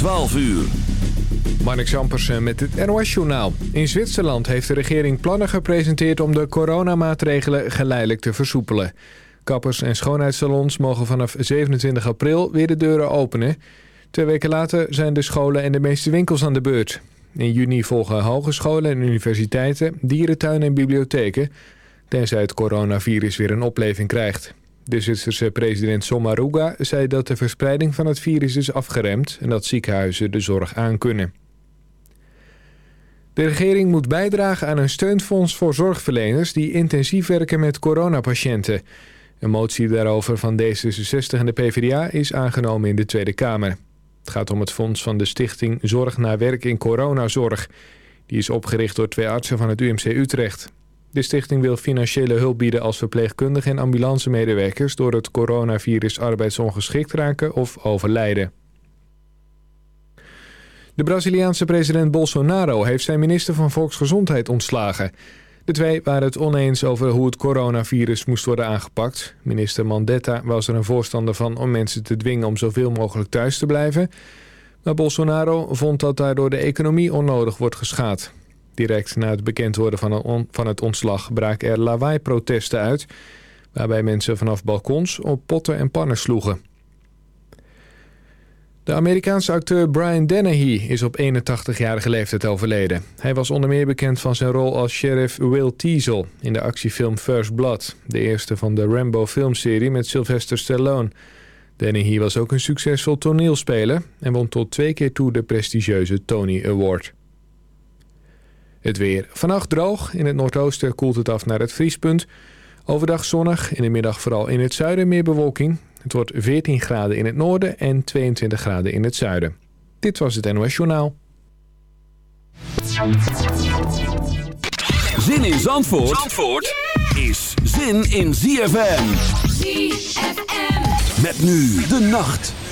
12 uur. Marnik Zampersen met het NOS-journaal. In Zwitserland heeft de regering plannen gepresenteerd om de coronamaatregelen geleidelijk te versoepelen. Kappers en schoonheidssalons mogen vanaf 27 april weer de deuren openen. Twee weken later zijn de scholen en de meeste winkels aan de beurt. In juni volgen hogescholen en universiteiten, dierentuinen en bibliotheken... tenzij het coronavirus weer een opleving krijgt. De Zwitserse president Sommaruga zei dat de verspreiding van het virus is afgeremd... en dat ziekenhuizen de zorg aankunnen. De regering moet bijdragen aan een steunfonds voor zorgverleners... die intensief werken met coronapatiënten. Een motie daarover van D66 en de PvdA is aangenomen in de Tweede Kamer. Het gaat om het fonds van de stichting Zorg na Werk in Coronazorg. Die is opgericht door twee artsen van het UMC Utrecht. De stichting wil financiële hulp bieden als verpleegkundigen en ambulancemedewerkers... door het coronavirus arbeidsongeschikt raken of overlijden. De Braziliaanse president Bolsonaro heeft zijn minister van Volksgezondheid ontslagen. De twee waren het oneens over hoe het coronavirus moest worden aangepakt. Minister Mandetta was er een voorstander van om mensen te dwingen om zoveel mogelijk thuis te blijven. Maar Bolsonaro vond dat daardoor de economie onnodig wordt geschaad. Direct na het bekend worden van, van het ontslag braken er lawaai-protesten uit... waarbij mensen vanaf balkons op potten en pannen sloegen. De Amerikaanse acteur Brian Dennehy is op 81-jarige leeftijd overleden. Hij was onder meer bekend van zijn rol als sheriff Will Teasel in de actiefilm First Blood, de eerste van de Rambo filmserie met Sylvester Stallone. Dennehy was ook een succesvol toneelspeler en won tot twee keer toe de prestigieuze Tony Award. Het weer. Vannacht droog. In het noordoosten koelt het af naar het vriespunt. Overdag zonnig. In de middag vooral in het zuiden meer bewolking. Het wordt 14 graden in het noorden en 22 graden in het zuiden. Dit was het NOS Journaal. Zin in Zandvoort, Zandvoort is zin in ZFM. ZFM. Met nu de nacht.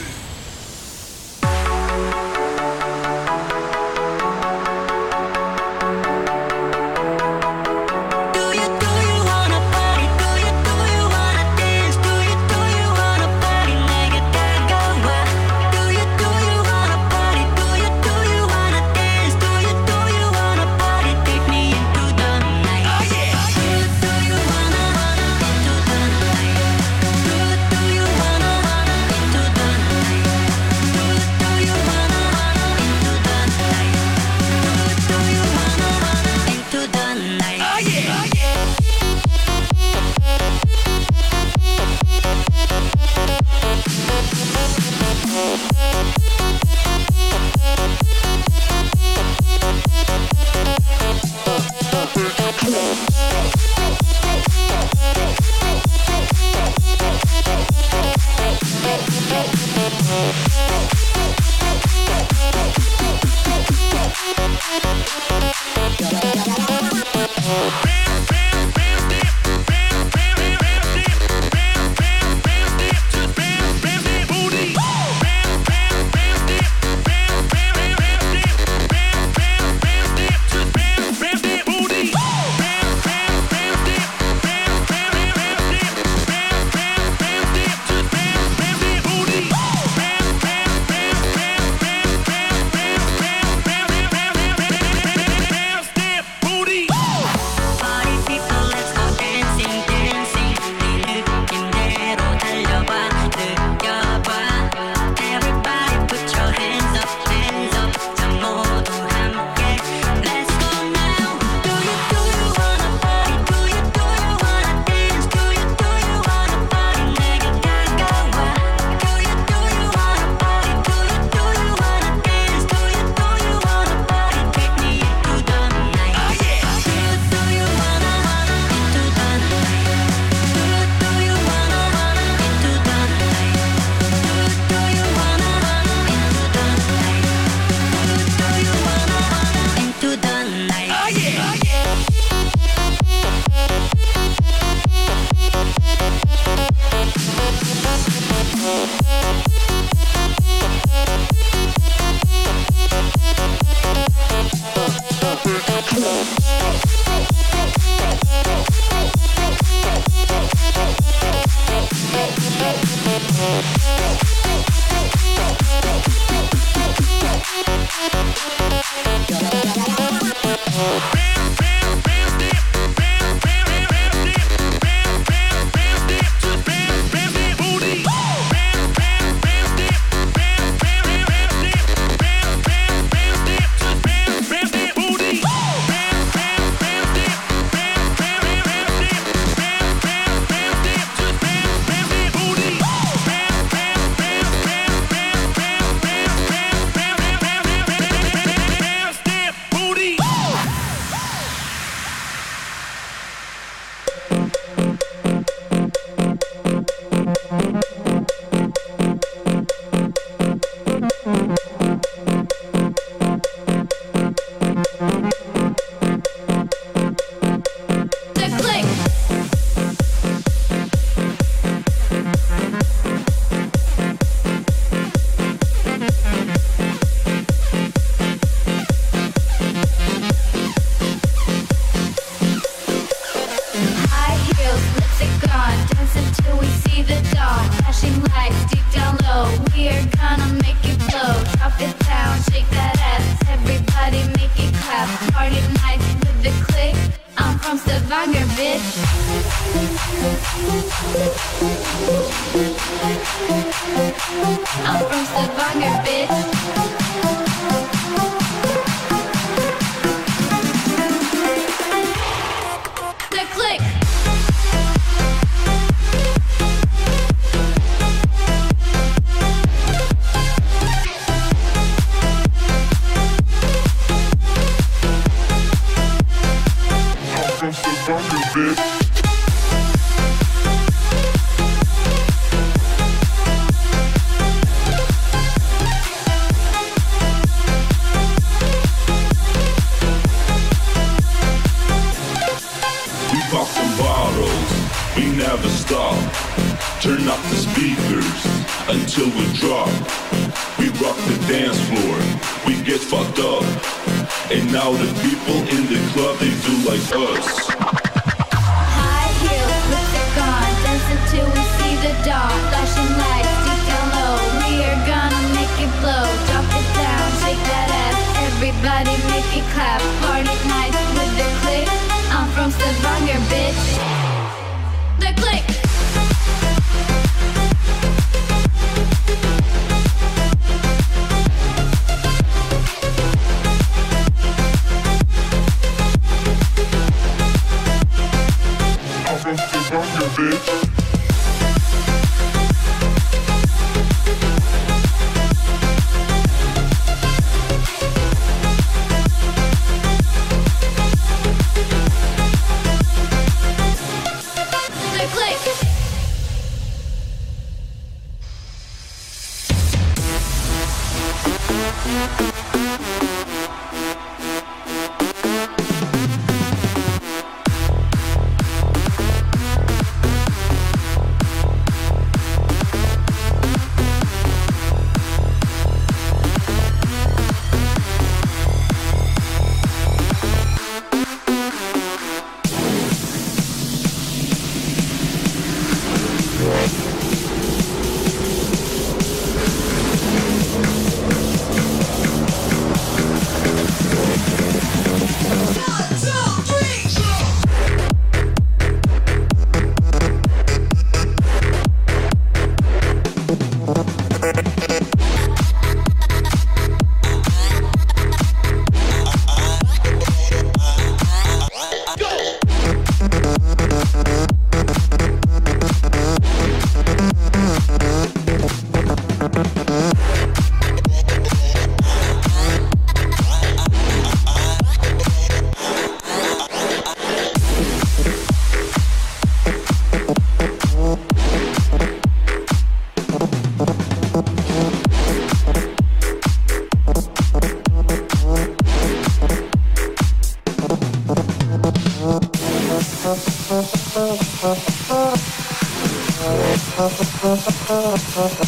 body, make it clap. Party night with the click. I'm from Stavanger, bitch. The click. Okay.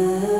Oh.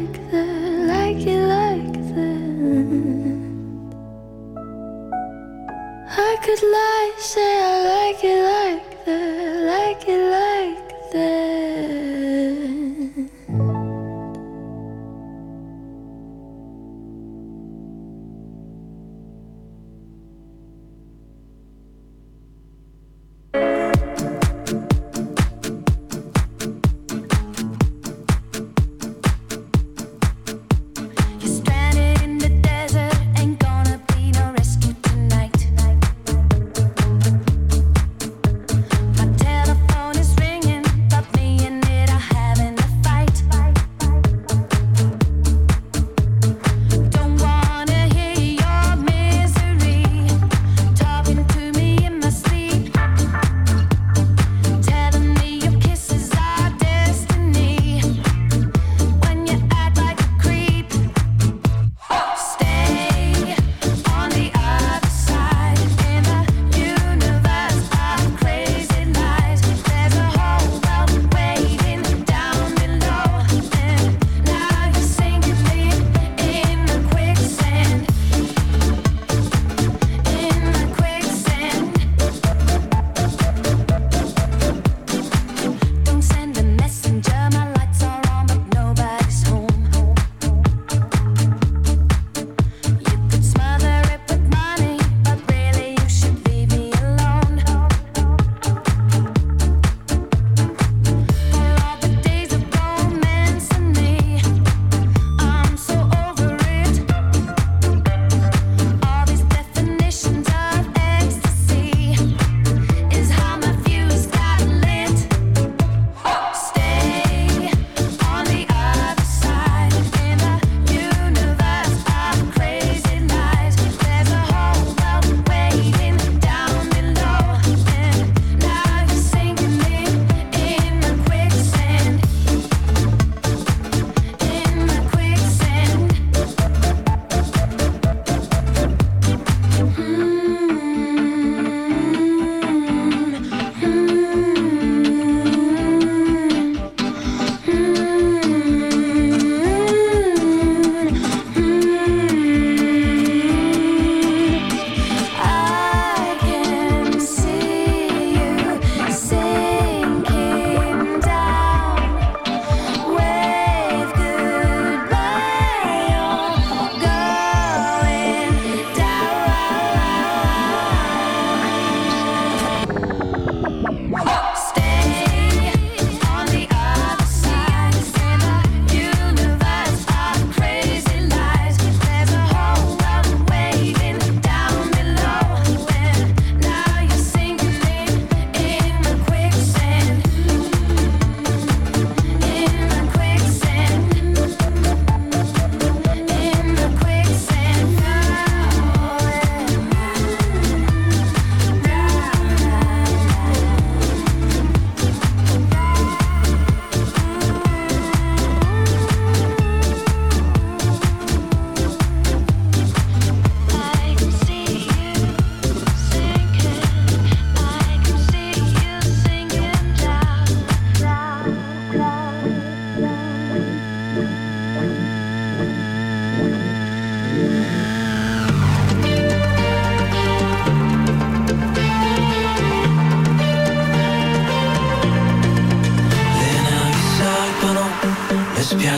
like that.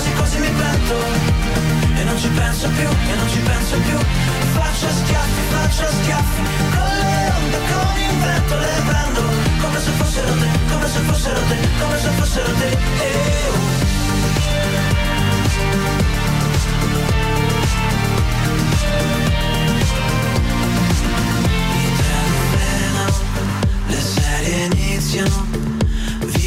quasi quasi mi pento. E non ci penso più, e non ci penso più. Faccio schiaffi, faccio schiaffi, con le onde, con il vento le prendo. Come se fossero te, come se fossero te, come se fossero te. Eh, oh. Le serie iniziano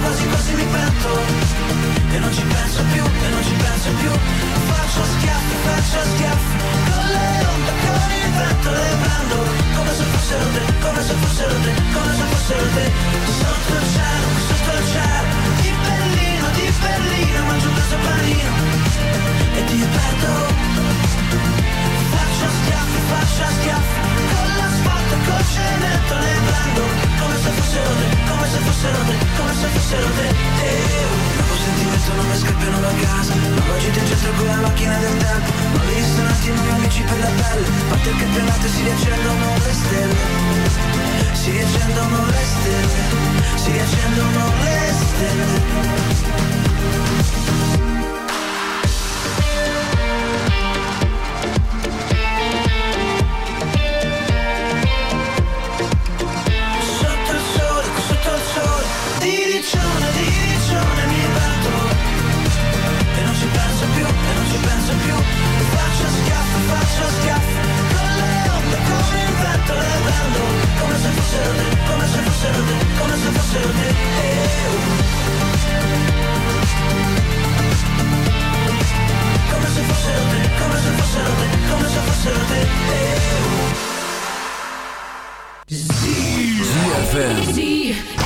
Quasi quasi mi pento E non ci penso più, e non ci penso più. Faccio schiaffi, faccio schiaffi Con le onde, con il vento le prendo. Come se fossero te, come se fossero te Come se fossero te. Sotto il cielo, se fossero te, come se fossero te. Eh, Dopo sentimento non mi scappiano da casa. Ma oggi ti centro con la macchina del tempo. Ma lì sono un attimo gli amici per la pelle. Parte il campionato e si riaccendono le stelle. Si riaccendono le stelle. Si riaccendono le stelle fossero te, come se fossero te, come se fossero te Eh, oh. Come se fossero te, come se fossero te, come se fossero te Eh, oh. ZFM. ZFM.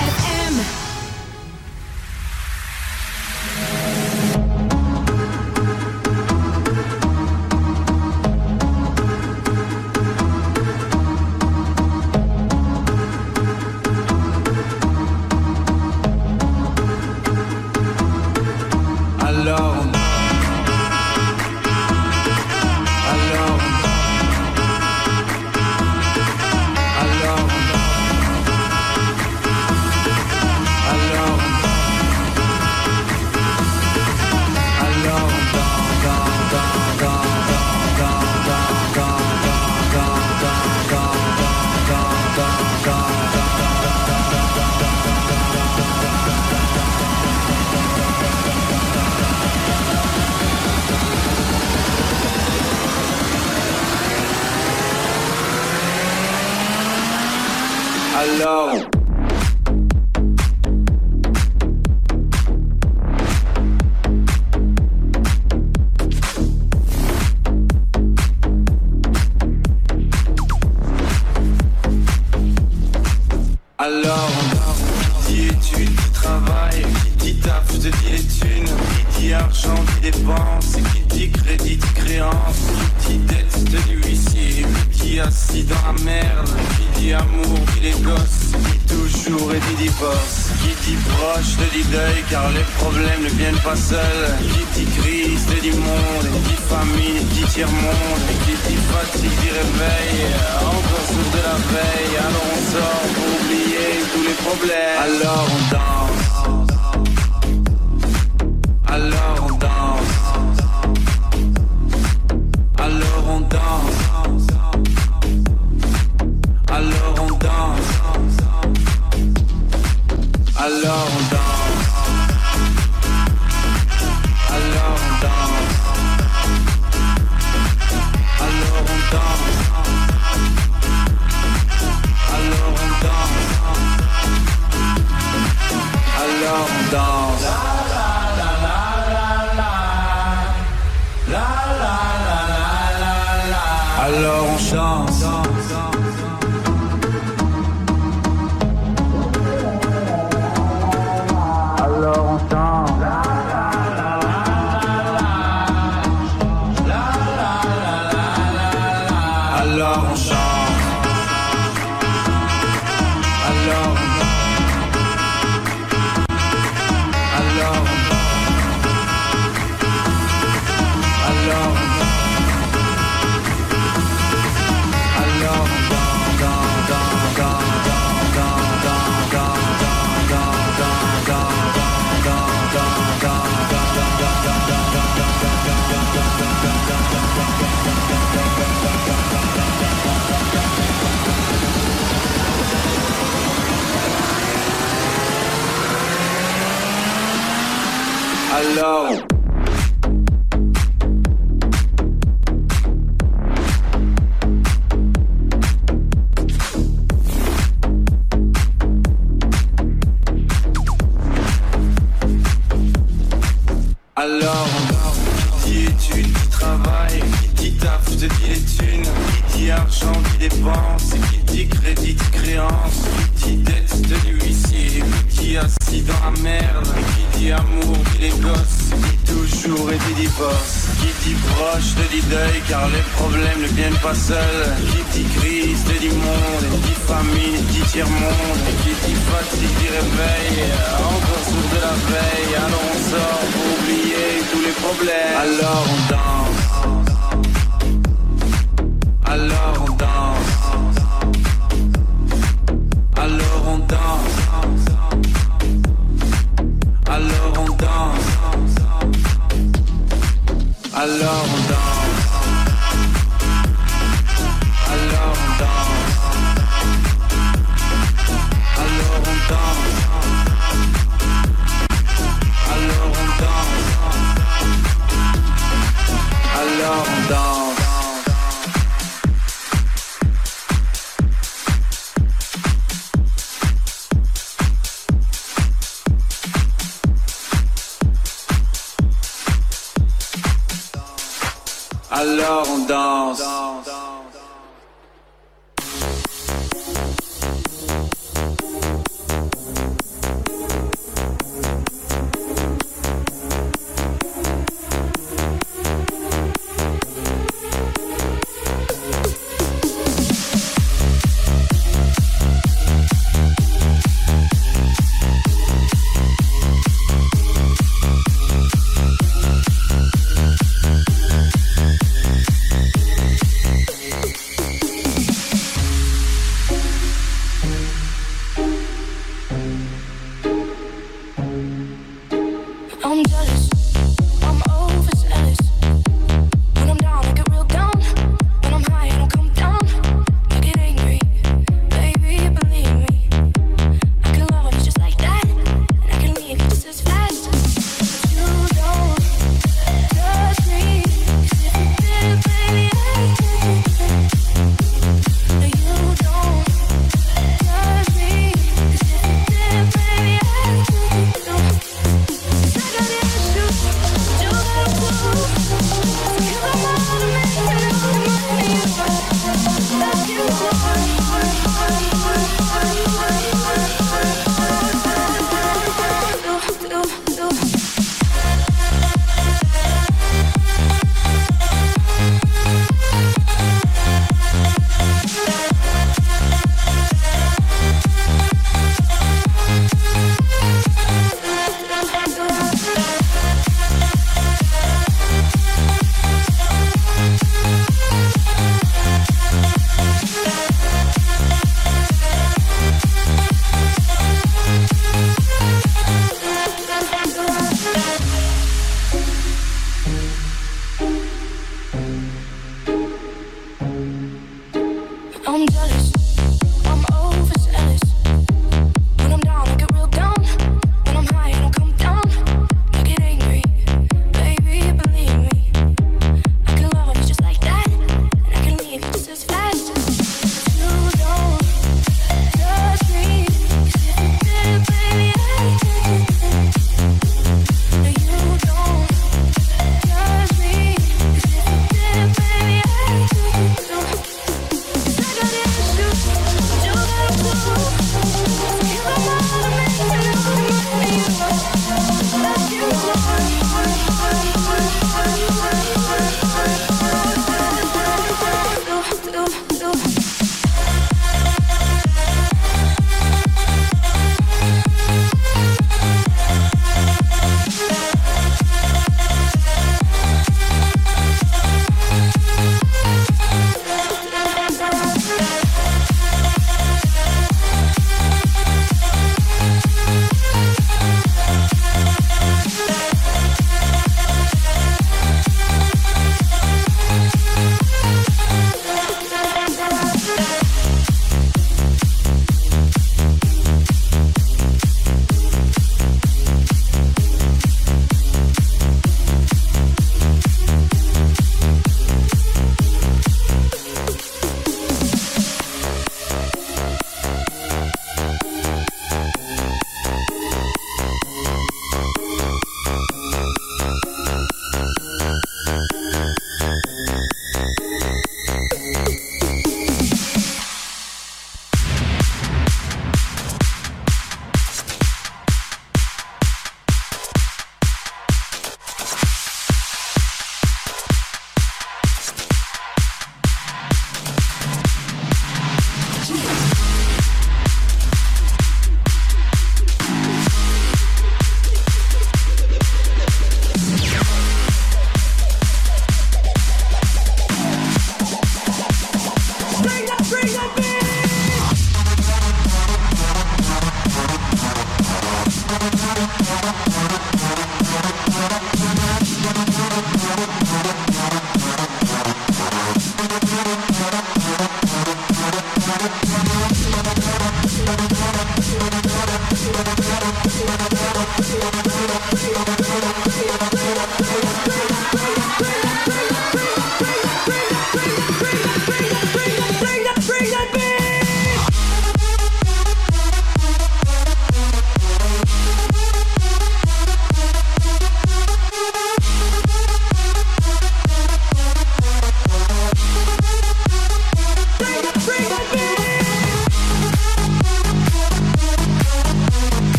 Alors on chante.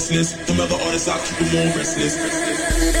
restless. Them other artists, I keep them all restless. restless.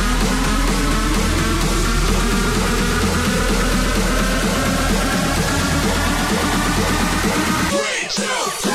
Let's go.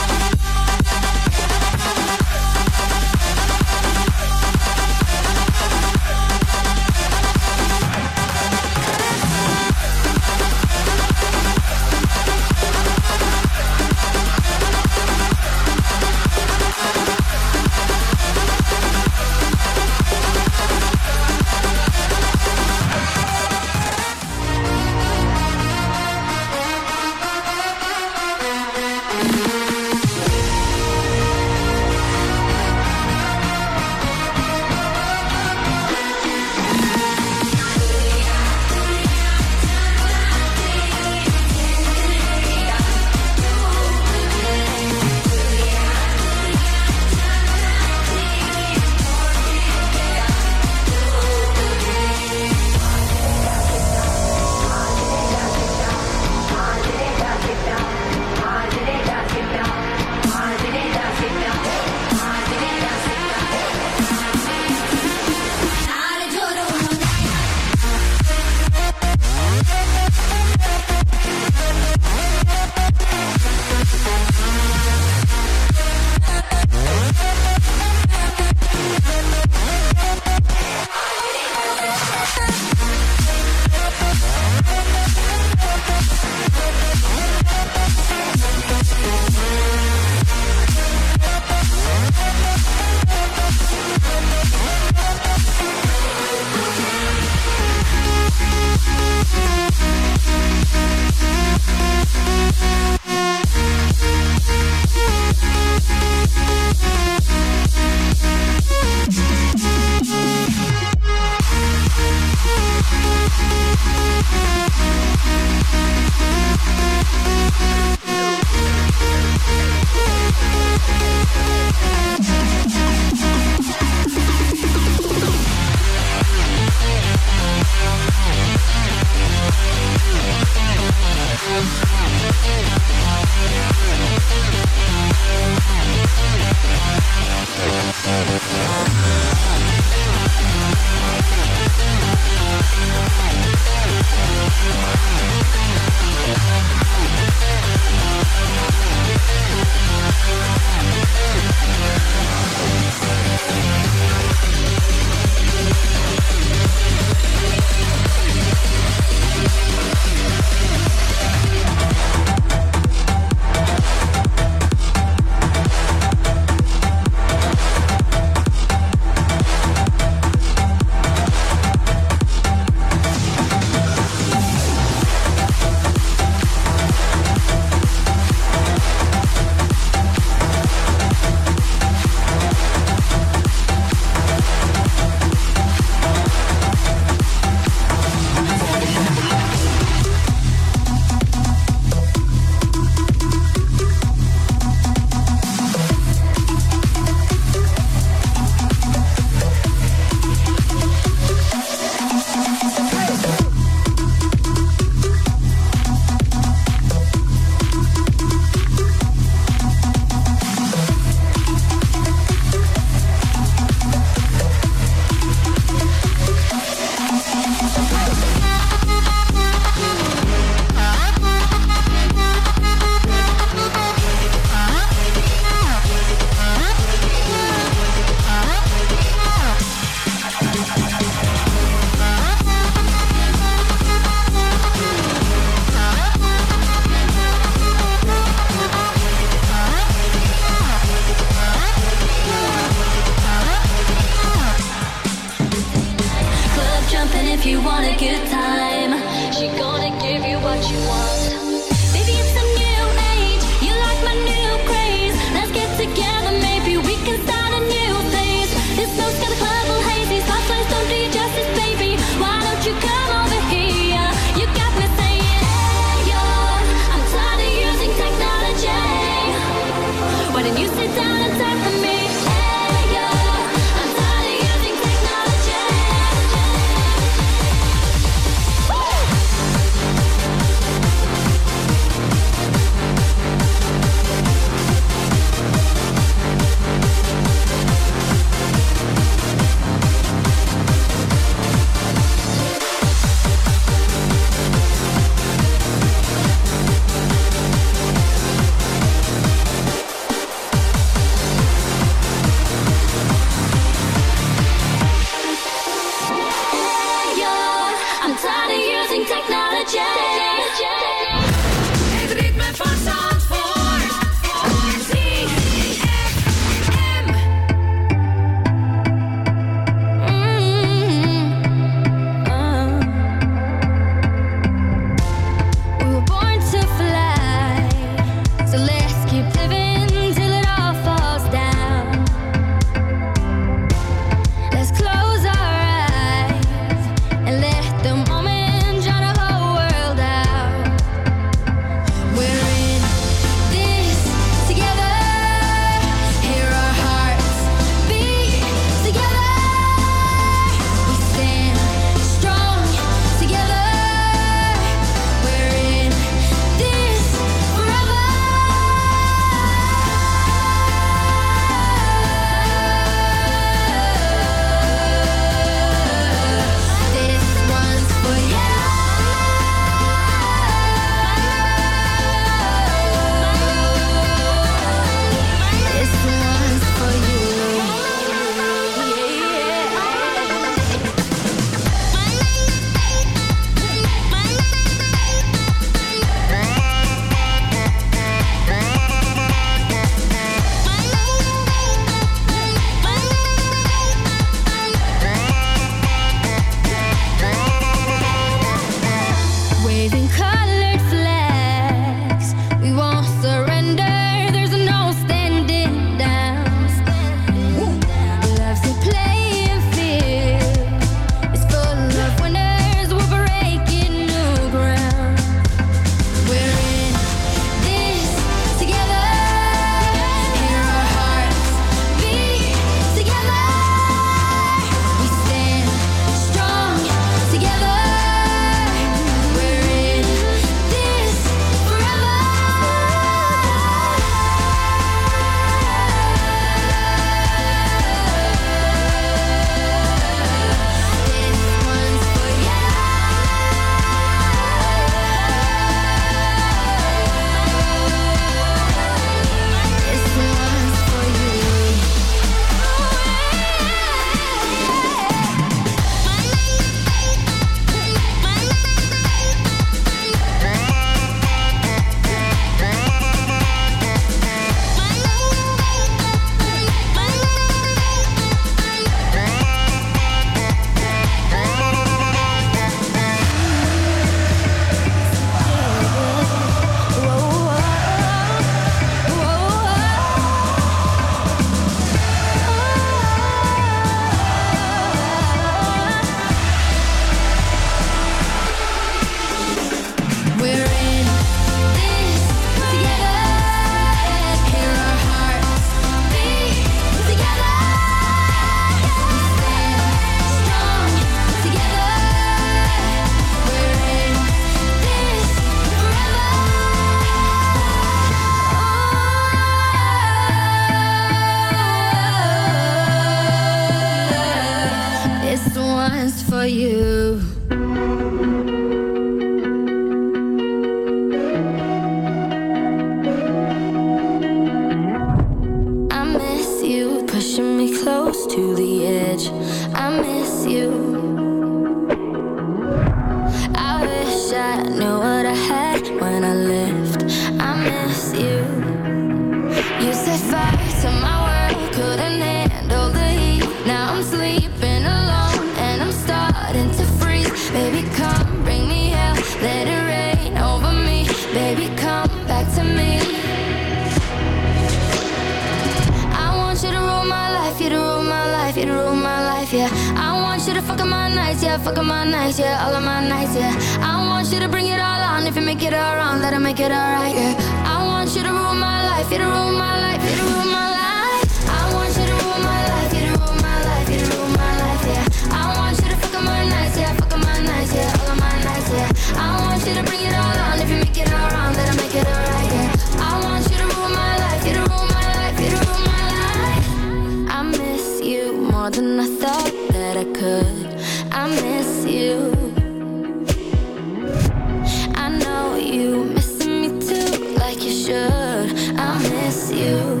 you.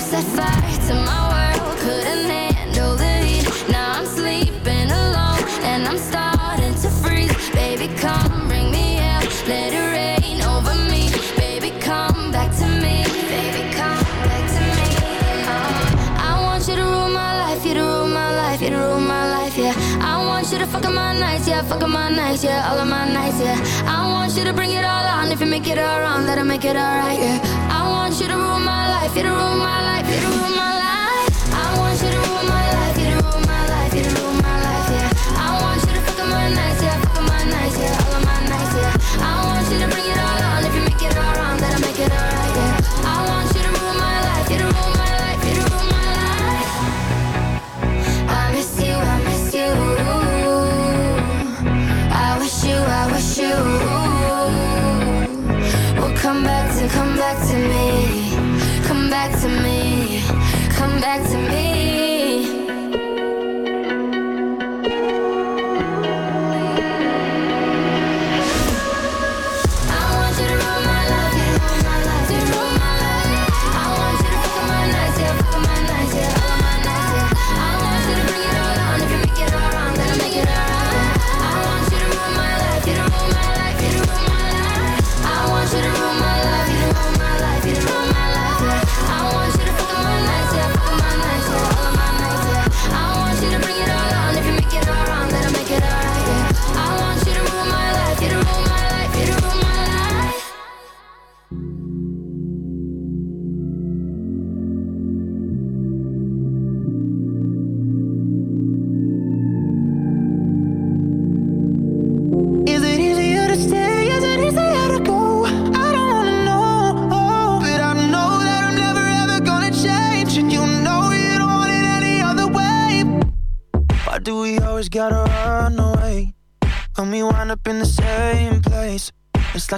Set fire to my world, couldn't handle the heat. Now I'm sleeping alone and I'm starting to freeze. Baby, come bring me out, let it rain over me. Baby, come back to me, baby, come back to me. Uh, I want you to rule my life, you to rule my life, you to rule my life, yeah. I want you to fuck up my nights, yeah, fuck up my nights, yeah All of my nights, yeah. I want you to bring it all on, if you make it all wrong, let it make it all right, yeah. You done ruined my life, you done ruined my life, you done ruined my life.